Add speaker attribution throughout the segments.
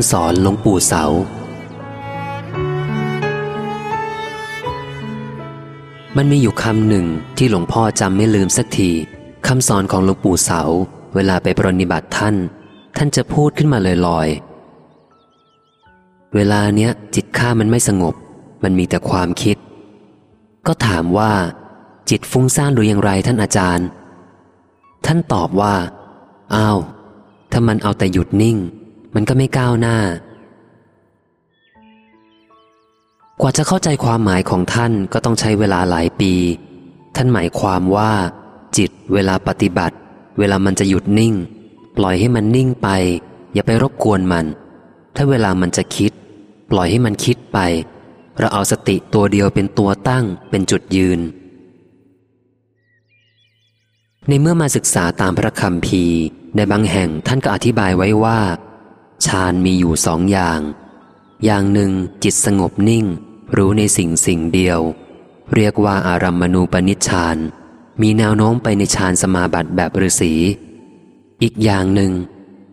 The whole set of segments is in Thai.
Speaker 1: ำสอนหลวงปู่เสา มันมีอยู่คำหนึ่งที่หลวงพ่อจำไม่ลืมสักทีคำสอนของหลวงปู่เสา เวลาไปปรนิบัติท่าน ท่านจะพูดขึ้นมาลอยๆ เวลาเนี้ยจิตข้ามันไม่สงบ มันมีแต่ความคิด ก็ถามว่า จิตฟุ้งซ่านหรืออย่างไรท่านอาจารย์ ท่านตอบว่า อ้าว ถ้ามันเอาแต่หยุดนิ่ง มันก็ไม่ก้าวหน้า กว่าจะเข้าใจความหมายของท่านก็ต้องใช้เวลาหลายปี ท่านหมายความว่า จิตเวลาปฏิบัติ เวลามันจะหยุดนิ่ง ปล่อยให้มันนิ่งไป อย่าไปรบกวนมัน ถ้าเวลามันจะคิด ปล่อยให้มันคิดไป เราเอาสติตัวเดียวเป็นตัวตั้งเป็นจุดยืนในเมื่อมาศึกษาตามพระคำพีในบางแห่งท่านก็อธิบายไว้ว่า ฌานมีอยู่สองอย่าง อย่างหนึ่งจิตสงบนิ่ง รู้ในสิ่งสิ่งเดียว เรียกว่าอารัมมณูปนิชฌาน มีแนวโน้มไปในฌานสมาบัติแบบฤาษีอีกอย่างหนึ่ง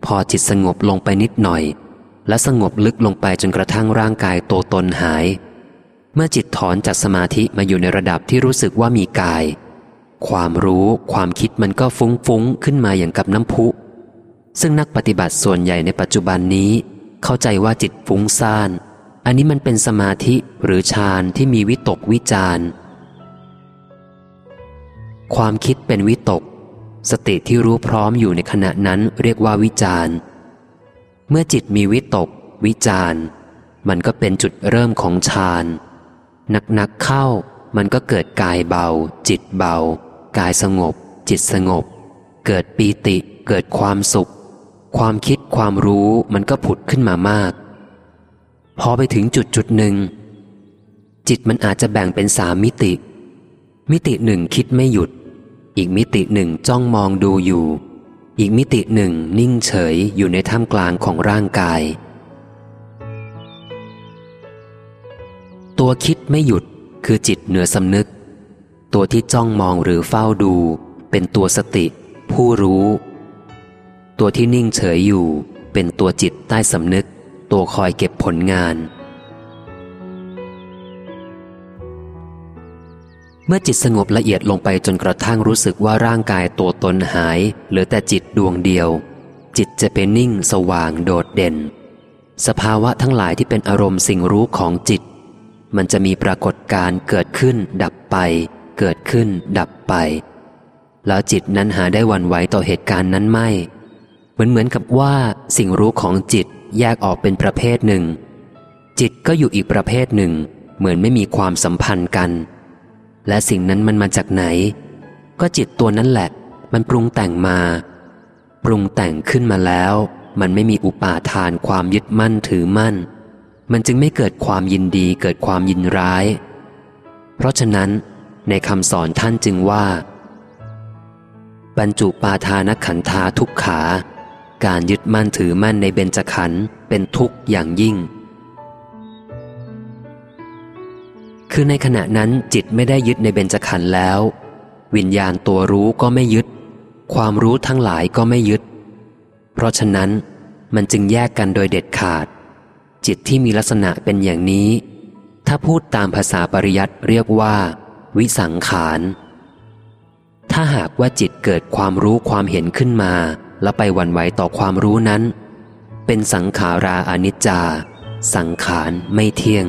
Speaker 1: พอจิตสงบลงไปนิดหน่อย และสงบลึกลงไปจนกระทั่งร่างกายโตตนหาย เมื่อจิตถอนจากสมาธิมาอยู่ในระดับที่รู้สึกว่ามีกาย ความรู้ความคิดมันก็ฟุ้งฟุ้งขึ้นมาอย่างกับน้ำพุ ซึ่งนักปฏิบัติส่วนใหญ่ในปัจจุบันนี้ เข้าใจว่าจิตฟุ้งซ่าน อันนี้มันเป็นสมาธิหรือฌานที่มีวิตกวิจารความคิดเป็นวิตก สติที่รู้พร้อมอยู่ในขณะนั้นเรียกว่าวิจารเมื่อจิตมีวิตก วิจารมันก็เป็นจุดเริ่มของฌานหนักๆเข้ามันก็เกิดกายเบา จิตเบา กายสงบ จิตสงบ เกิดปีติเกิดความสุข ความคิดความรู้มันก็ผุดขึ้นมามาก พอไปถึงจุดจุดหนึ่ง จิตมันอาจจะแบ่งเป็นสามมิติ มิติหนึ่งคิดไม่หยุด อีกมิติหนึ่งจ้องมองดูอยู่ อีกมิติหนึ่งนิ่งเฉยอยู่ในท่ามกลางของร่างกาย ตัวคิดไม่หยุดคือจิตเหนือสำนึก ตัวที่จ้องมองหรือเฝ้าดู เป็นตัวสติ ผู้รู้ ตัวที่นิ่งเฉยอยู่ เป็นตัวจิตใต้สำนึก ตัวคอยเก็บผลงาน เมื่อจิตสงบละเอียดลงไปจนกระทั่งรู้สึกว่าร่างกายตัวตนหาย เหลือแต่จิตดวงเดียว จิตจะเป็นนิ่งสว่างโดดเด่น สภาวะทั้งหลายที่เป็นอารมณ์สิ่งรู้ของจิต มันจะมีปรากฏการเกิดขึ้น ดับไป เกิดขึ้น ดับไปแล้วจิตนั้นหาได้วันไหวต่อเหตุการณ์นั้นไม่ มือนเหมือนกับว่าสิ่งรู้ของจิตแยกออกเป็นประเภทหนึ่ง จิตก็อยู่อีกประเภทหนึ่ง เหมือนไม่มีความสัมพันธ์กัน และสิ่งนั้นมันมาจากไหน ก็จิตตัวนั้นแหละ มันปรุงแต่งมา ปรุงแต่งขึ้นมาแล้ว มันไม่มีอุปาทานความยึดมั่นถือมั่น มันจึงไม่เกิดความยินดีเกิดความยินร้าย เพราะฉะนั้นในคำสอนท่านจึงว่า บรรจุปาทานขันธาทุกขา การยึดมั่นถือมั่นในเบญจขันธ์เป็นทุกข์อย่างยิ่ง คือในขณะนั้นจิตไม่ได้ยึดในเบญจขันธ์แล้ว วิญญาณตัวรู้ก็ไม่ยึด ความรู้ทั้งหลายก็ไม่ยึด เพราะฉะนั้นมันจึงแยกกันโดยเด็ดขาด จิตที่มีลักษณะเป็นอย่างนี้ ถ้าพูดตามภาษาปริยัติเรียกว่า วิสังขารถ้าหากว่าจิตเกิดความรู้ความเห็นขึ้นมา และไปหวั่นไหวต่อความรู้นั้น เป็นสังขาราอนิจจา สังขารไม่เที่ยง